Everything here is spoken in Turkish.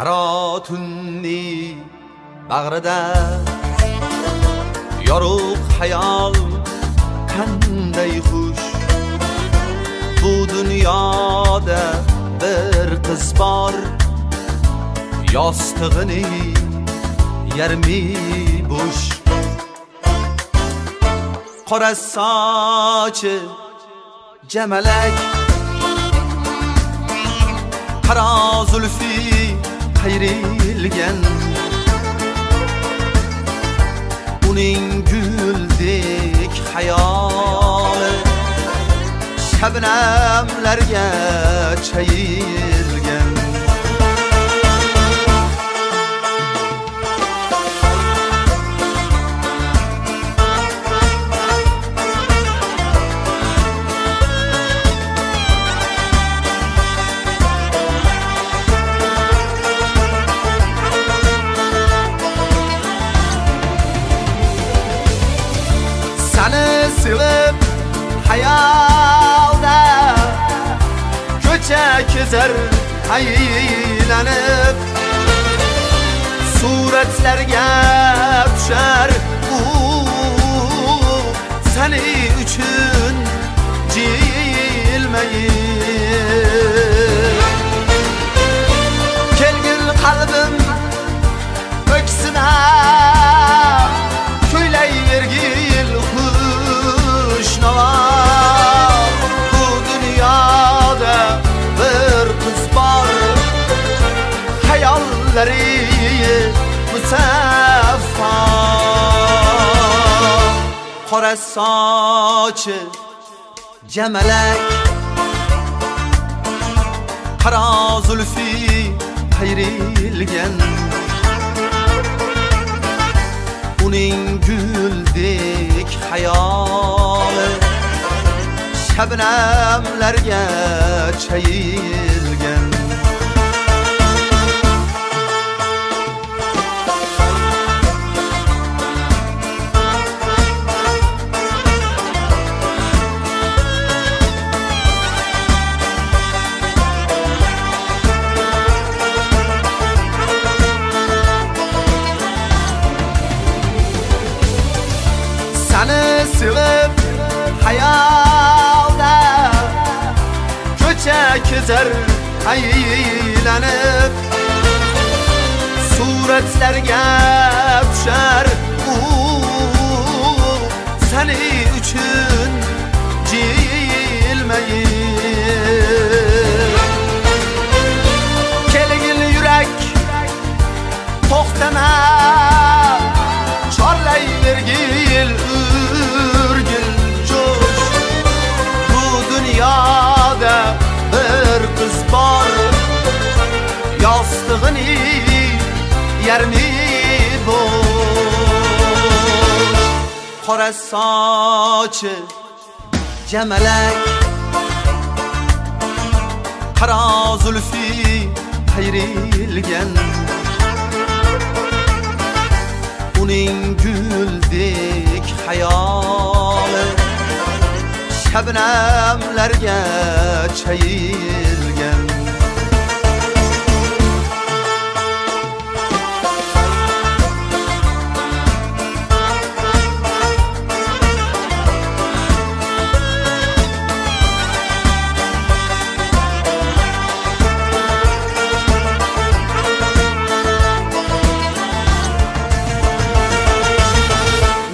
qaro tunni bag'rida. Yorug' hayol qanday xush. Bu dunyoda bir qiz bor. Yostig'ini yarmi bo'sh. Qora sochi jamalak. Qaro zulfi qayrilgan. Uning guldek hayoli shabnamlarga chayilgan. Seni sevip hayalde Köçe kezer haylenip Suretlerge düşer u Seni üçün cilmeyi. Qora sochi jamalak qaro zulfi qayrilgan uning guldek hayoli shabnamlarga chayil. sevip hayalda Köçe gezer aylanıp Suretlerge düşer Seni üçün cilmeyi گرمی بود پر از ساچ جملک. قرا زلفی qayrilgan uning guldek hayoli shabnamlarga چیل